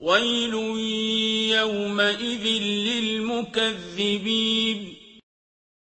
وَيْلٌ يَوْمَئِذٍ لِّلْمُكَذِّبِينَ